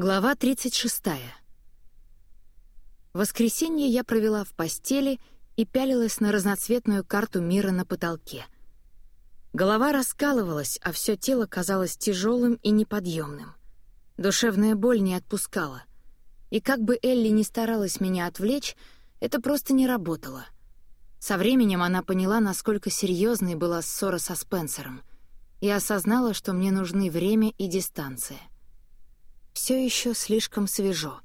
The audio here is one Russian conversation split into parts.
Глава 36. В воскресенье я провела в постели и пялилась на разноцветную карту мира на потолке. Голова раскалывалась, а все тело казалось тяжелым и неподъемным. Душевная боль не отпускала. И как бы Элли ни старалась меня отвлечь, это просто не работало. Со временем она поняла, насколько серьезной была ссора со Спенсером, и осознала, что мне нужны время и дистанция — все еще слишком свежо.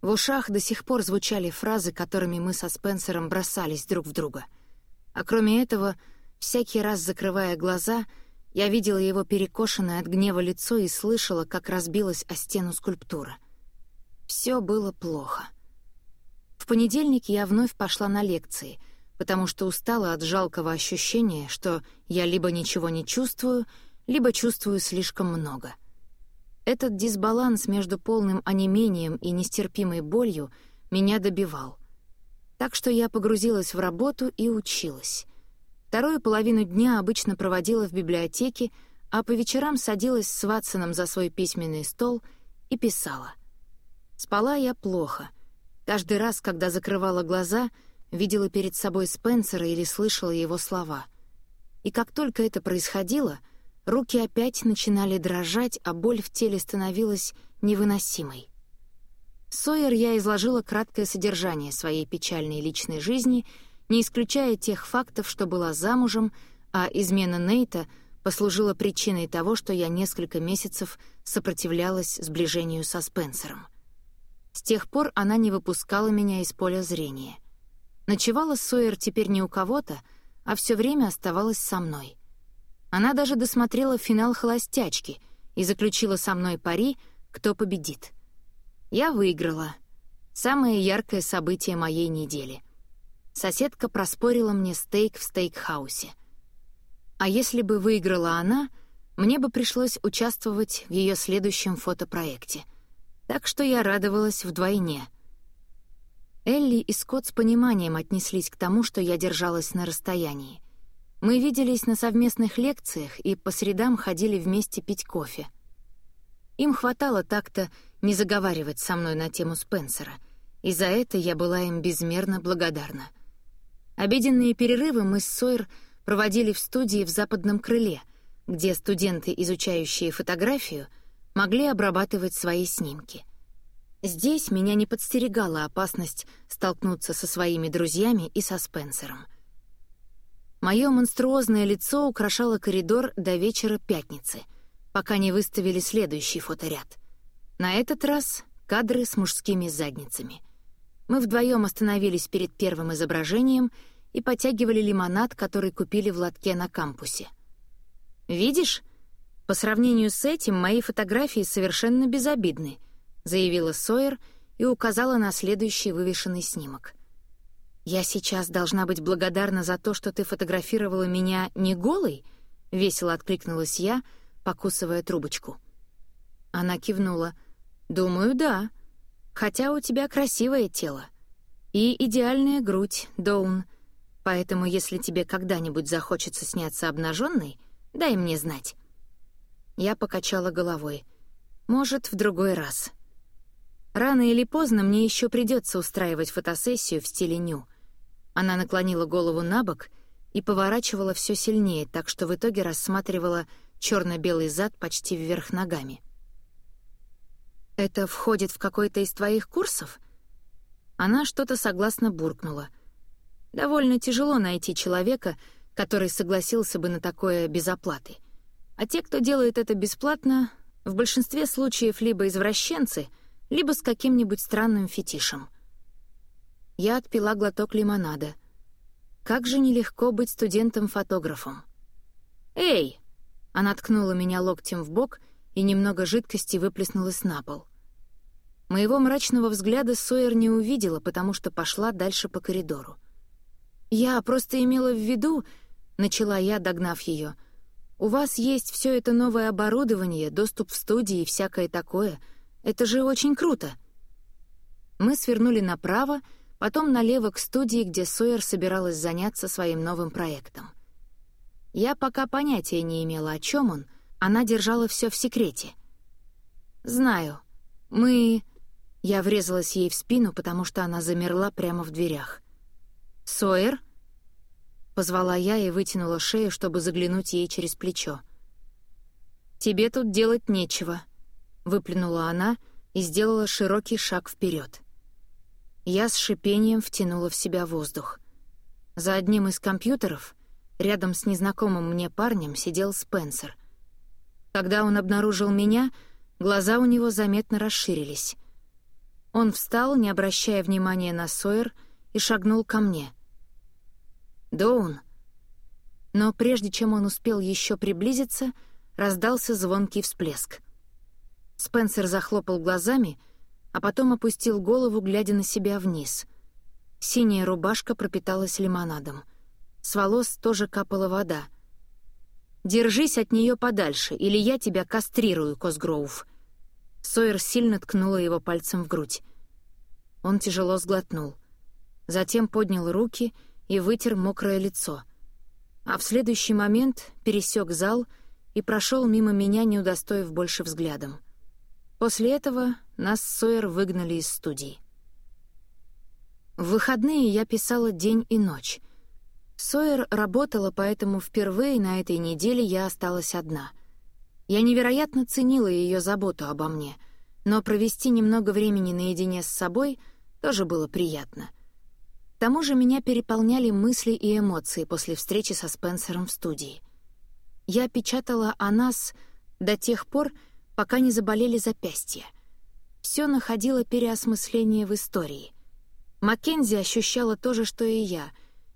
В ушах до сих пор звучали фразы, которыми мы со Спенсером бросались друг в друга. А кроме этого, всякий раз закрывая глаза, я видела его перекошенное от гнева лицо и слышала, как разбилась о стену скульптура. Все было плохо. В понедельник я вновь пошла на лекции, потому что устала от жалкого ощущения, что я либо ничего не чувствую, либо чувствую слишком много — этот дисбаланс между полным онемением и нестерпимой болью меня добивал. Так что я погрузилась в работу и училась. Вторую половину дня обычно проводила в библиотеке, а по вечерам садилась с Ватсоном за свой письменный стол и писала. Спала я плохо. Каждый раз, когда закрывала глаза, видела перед собой Спенсера или слышала его слова. И как только это происходило — Руки опять начинали дрожать, а боль в теле становилась невыносимой. Сойер я изложила краткое содержание своей печальной личной жизни, не исключая тех фактов, что была замужем, а измена Нейта послужила причиной того, что я несколько месяцев сопротивлялась сближению со Спенсером. С тех пор она не выпускала меня из поля зрения. Ночевала Сойер теперь не у кого-то, а все время оставалась со мной. Она даже досмотрела финал «Холостячки» и заключила со мной пари, кто победит. Я выиграла. Самое яркое событие моей недели. Соседка проспорила мне стейк в стейкхаусе. А если бы выиграла она, мне бы пришлось участвовать в ее следующем фотопроекте. Так что я радовалась вдвойне. Элли и Скотт с пониманием отнеслись к тому, что я держалась на расстоянии. Мы виделись на совместных лекциях и по средам ходили вместе пить кофе. Им хватало так-то не заговаривать со мной на тему Спенсера, и за это я была им безмерно благодарна. Обеденные перерывы мы с Сойер проводили в студии в западном крыле, где студенты, изучающие фотографию, могли обрабатывать свои снимки. Здесь меня не подстерегала опасность столкнуться со своими друзьями и со Спенсером — Мое монструозное лицо украшало коридор до вечера пятницы, пока не выставили следующий фоторяд. На этот раз кадры с мужскими задницами. Мы вдвоем остановились перед первым изображением и потягивали лимонад, который купили в лотке на кампусе. «Видишь? По сравнению с этим мои фотографии совершенно безобидны», заявила Сойер и указала на следующий вывешенный снимок. «Я сейчас должна быть благодарна за то, что ты фотографировала меня не голой?» — весело откликнулась я, покусывая трубочку. Она кивнула. «Думаю, да. Хотя у тебя красивое тело. И идеальная грудь, Доун. Поэтому, если тебе когда-нибудь захочется сняться обнаженной, дай мне знать». Я покачала головой. «Может, в другой раз». Рано или поздно мне еще придется устраивать фотосессию в стиле ню — она наклонила голову на бок и поворачивала все сильнее, так что в итоге рассматривала черно-белый зад почти вверх ногами. «Это входит в какой-то из твоих курсов?» Она что-то согласно буркнула. «Довольно тяжело найти человека, который согласился бы на такое без оплаты. А те, кто делает это бесплатно, в большинстве случаев либо извращенцы, либо с каким-нибудь странным фетишем». Я отпила глоток лимонада. Как же нелегко быть студентом-фотографом. «Эй!» Она ткнула меня локтем в бок, и немного жидкости выплеснулось на пол. Моего мрачного взгляда Сойер не увидела, потому что пошла дальше по коридору. «Я просто имела в виду...» — начала я, догнав ее. «У вас есть все это новое оборудование, доступ в студии и всякое такое. Это же очень круто!» Мы свернули направо, потом налево к студии, где Сойер собиралась заняться своим новым проектом. Я пока понятия не имела, о чем он, она держала все в секрете. «Знаю. Мы...» Я врезалась ей в спину, потому что она замерла прямо в дверях. «Сойер?» Позвала я и вытянула шею, чтобы заглянуть ей через плечо. «Тебе тут делать нечего», — выплюнула она и сделала широкий шаг вперед. Я с шипением втянула в себя воздух. За одним из компьютеров, рядом с незнакомым мне парнем, сидел Спенсер. Когда он обнаружил меня, глаза у него заметно расширились. Он встал, не обращая внимания на Сойер, и шагнул ко мне. «Доун». Но прежде чем он успел еще приблизиться, раздался звонкий всплеск. Спенсер захлопал глазами, а потом опустил голову, глядя на себя вниз. Синяя рубашка пропиталась лимонадом. С волос тоже капала вода. «Держись от нее подальше, или я тебя кастрирую, Косгроув». Сойер сильно ткнула его пальцем в грудь. Он тяжело сглотнул. Затем поднял руки и вытер мокрое лицо. А в следующий момент пересек зал и прошел мимо меня, не удостоив больше взглядом. После этого нас с Сойер выгнали из студии. В выходные я писала день и ночь. Сойер работала, поэтому впервые на этой неделе я осталась одна. Я невероятно ценила ее заботу обо мне, но провести немного времени наедине с собой тоже было приятно. К тому же меня переполняли мысли и эмоции после встречи со Спенсером в студии. Я печатала о нас до тех пор, пока не заболели запястья. Все находило переосмысление в истории. Маккензи ощущала то же, что и я,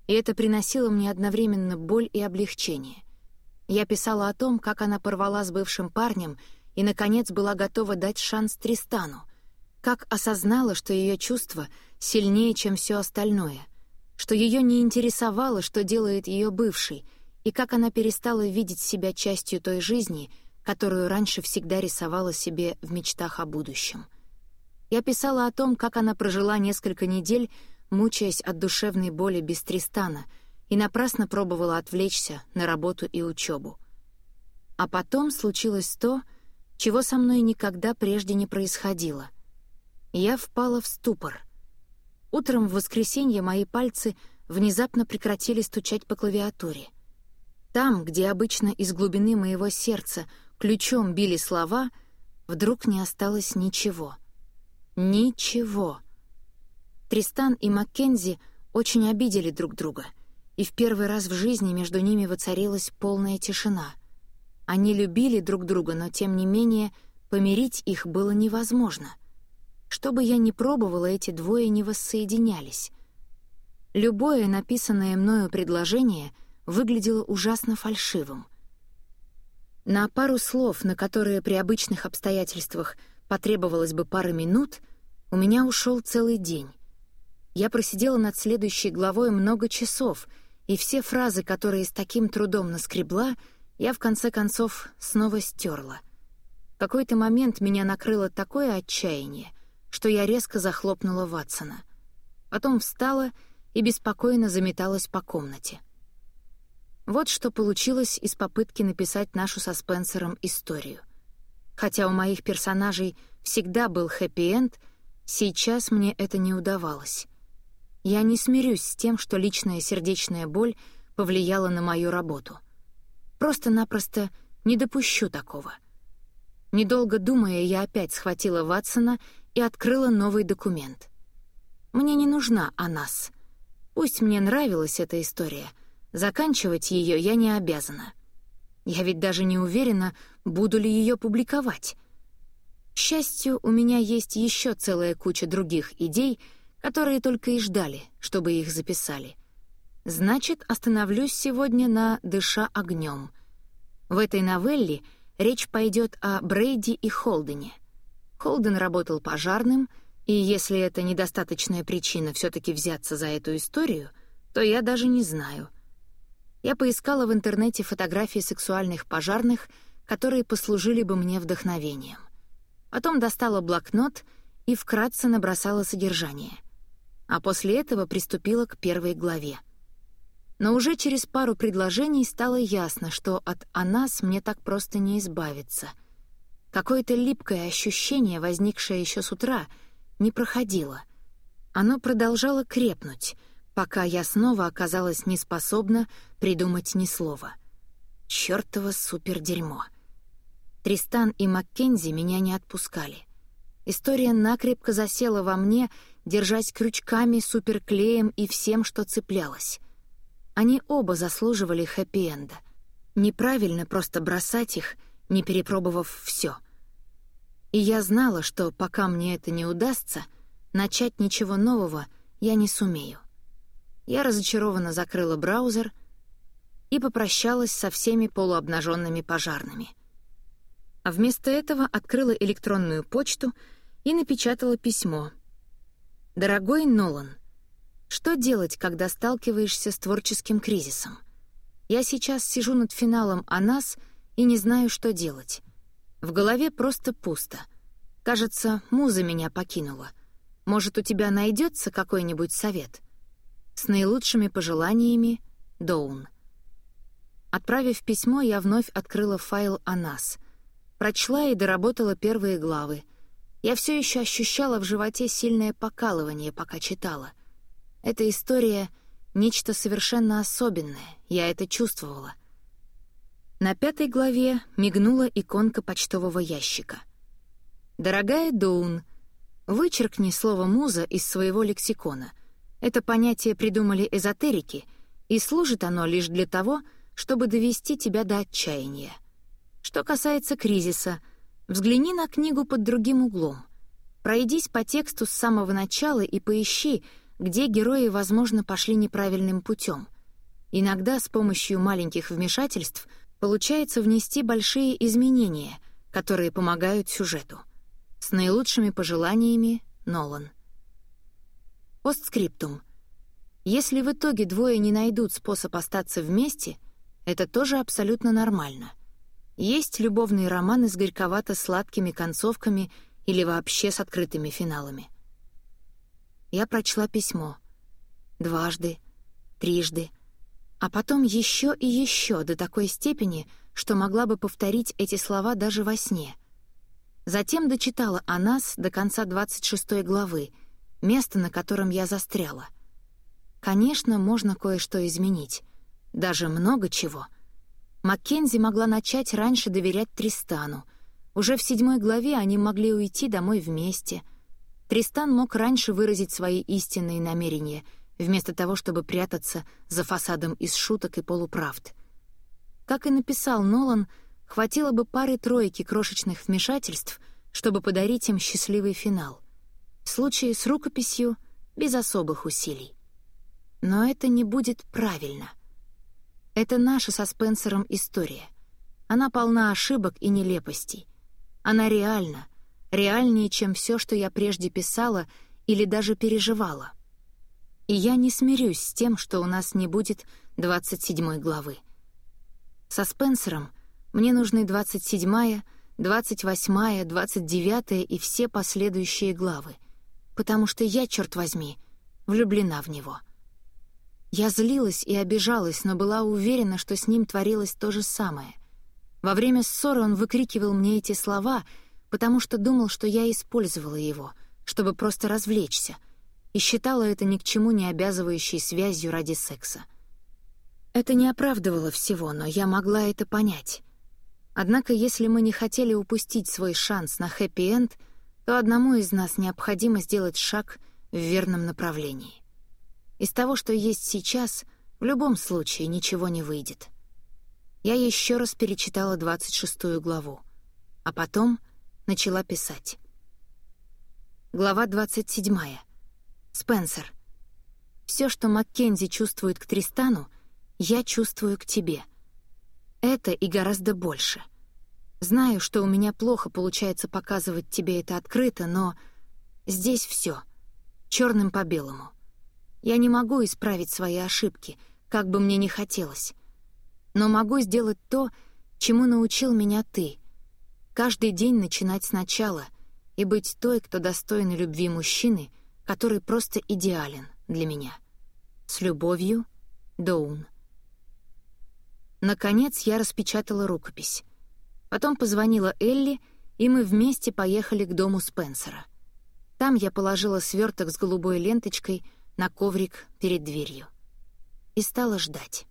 и это приносило мне одновременно боль и облегчение. Я писала о том, как она порвала с бывшим парнем и, наконец, была готова дать шанс Тристану, как осознала, что ее чувства сильнее, чем все остальное, что ее не интересовало, что делает ее бывший, и как она перестала видеть себя частью той жизни, которую раньше всегда рисовала себе в мечтах о будущем. Я писала о том, как она прожила несколько недель, мучаясь от душевной боли без Тристана, и напрасно пробовала отвлечься на работу и учебу. А потом случилось то, чего со мной никогда прежде не происходило. Я впала в ступор. Утром в воскресенье мои пальцы внезапно прекратили стучать по клавиатуре. Там, где обычно из глубины моего сердца ключом били слова, вдруг не осталось ничего — Ничего. Тристан и Маккензи очень обидели друг друга, и в первый раз в жизни между ними воцарилась полная тишина. Они любили друг друга, но тем не менее помирить их было невозможно. Что бы я ни пробовала, эти двое не воссоединялись. Любое написанное мною предложение выглядело ужасно фальшивым. На пару слов, на которые при обычных обстоятельствах — потребовалось бы пара минут, у меня ушел целый день. Я просидела над следующей главой много часов, и все фразы, которые с таким трудом наскребла, я в конце концов снова стерла. В какой-то момент меня накрыло такое отчаяние, что я резко захлопнула Ватсона. Потом встала и беспокойно заметалась по комнате. Вот что получилось из попытки написать нашу со Спенсером историю — Хотя у моих персонажей всегда был хэппи-энд, сейчас мне это не удавалось. Я не смирюсь с тем, что личная сердечная боль повлияла на мою работу. Просто-напросто не допущу такого. Недолго думая, я опять схватила Ватсона и открыла новый документ. Мне не нужна о нас. Пусть мне нравилась эта история, заканчивать ее я не обязана. Я ведь даже не уверена, буду ли ее публиковать. К счастью, у меня есть еще целая куча других идей, которые только и ждали, чтобы их записали. Значит, остановлюсь сегодня на «Дыша огнем». В этой новелле речь пойдет о Брейди и Холдене. Холден работал пожарным, и если это недостаточная причина все таки взяться за эту историю, то я даже не знаю — я поискала в интернете фотографии сексуальных пожарных, которые послужили бы мне вдохновением. Потом достала блокнот и вкратце набросала содержание. А после этого приступила к первой главе. Но уже через пару предложений стало ясно, что от «Анас» мне так просто не избавиться. Какое-то липкое ощущение, возникшее еще с утра, не проходило. Оно продолжало крепнуть, пока я снова оказалась неспособна придумать ни слова. Чёртово супердерьмо. Тристан и Маккензи меня не отпускали. История накрепко засела во мне, держась крючками, суперклеем и всем, что цеплялось. Они оба заслуживали хэппи-энда. Неправильно просто бросать их, не перепробовав все. И я знала, что пока мне это не удастся, начать ничего нового я не сумею. Я разочарованно закрыла браузер и попрощалась со всеми полуобнаженными пожарными. А вместо этого открыла электронную почту и напечатала письмо. «Дорогой Нолан, что делать, когда сталкиваешься с творческим кризисом? Я сейчас сижу над финалом о нас и не знаю, что делать. В голове просто пусто. Кажется, муза меня покинула. Может, у тебя найдется какой-нибудь совет? С наилучшими пожеланиями, Доун. Отправив письмо, я вновь открыла файл о нас. Прочла и доработала первые главы. Я все еще ощущала в животе сильное покалывание, пока читала — эта история — нечто совершенно особенное, я это чувствовала. На пятой главе мигнула иконка почтового ящика. «Дорогая Доун, вычеркни слово «муза» из своего лексикона. Это понятие придумали эзотерики, и служит оно лишь для того, чтобы довести тебя до отчаяния. Что касается кризиса, взгляни на книгу под другим углом. Пройдись по тексту с самого начала и поищи, где герои, возможно, пошли неправильным путем. Иногда с помощью маленьких вмешательств получается внести большие изменения, которые помогают сюжету. С наилучшими пожеланиями, Нолан. Постскриптум. Если в итоге двое не найдут способ остаться вместе, это тоже абсолютно нормально. Есть любовные романы с горьковато-сладкими концовками или вообще с открытыми финалами. Я прочла письмо. Дважды, трижды, а потом еще и еще до такой степени, что могла бы повторить эти слова даже во сне. Затем дочитала о нас до конца 26 главы, место, на котором я застряла. Конечно, можно кое-что изменить, даже много чего. Маккензи могла начать раньше доверять Тристану. Уже в седьмой главе они могли уйти домой вместе — Тристан мог раньше выразить свои истинные намерения, вместо того, чтобы прятаться за фасадом из шуток и полуправд. Как и написал Нолан, хватило бы пары-тройки крошечных вмешательств, чтобы подарить им счастливый финал. В случае с рукописью — без особых усилий. Но это не будет правильно. Это наша со Спенсером история. Она полна ошибок и нелепостей. Она реальна, реальнее, чем все, что я прежде писала или даже переживала. И я не смирюсь с тем, что у нас не будет 27 главы. Со Спенсером мне нужны 27-я, 28-я, 29-я и все последующие главы, потому что я, черт возьми, влюблена в него. Я злилась и обижалась, но была уверена, что с ним творилось то же самое. Во время ссоры он выкрикивал мне эти слова — потому что думал, что я использовала его, чтобы просто развлечься, и считала это ни к чему не обязывающей связью ради секса. Это не оправдывало всего, но я могла это понять. Однако, если мы не хотели упустить свой шанс на хэппи-энд, то одному из нас необходимо сделать шаг в верном направлении. Из того, что есть сейчас, в любом случае ничего не выйдет. Я еще раз перечитала 26 главу, а потом — начала писать. Глава 27. Спенсер. Все, что Маккензи чувствует к Тристану, я чувствую к тебе. Это и гораздо больше. Знаю, что у меня плохо получается показывать тебе это открыто, но здесь все черным по белому. Я не могу исправить свои ошибки, как бы мне ни хотелось. Но могу сделать то, чему научил меня ты — Каждый день начинать сначала и быть той, кто достойна любви мужчины, который просто идеален для меня. С любовью, Доун. Наконец я распечатала рукопись. Потом позвонила Элли и мы вместе поехали к дому Спенсера. Там я положила сверток с голубой ленточкой на коврик перед дверью и стала ждать.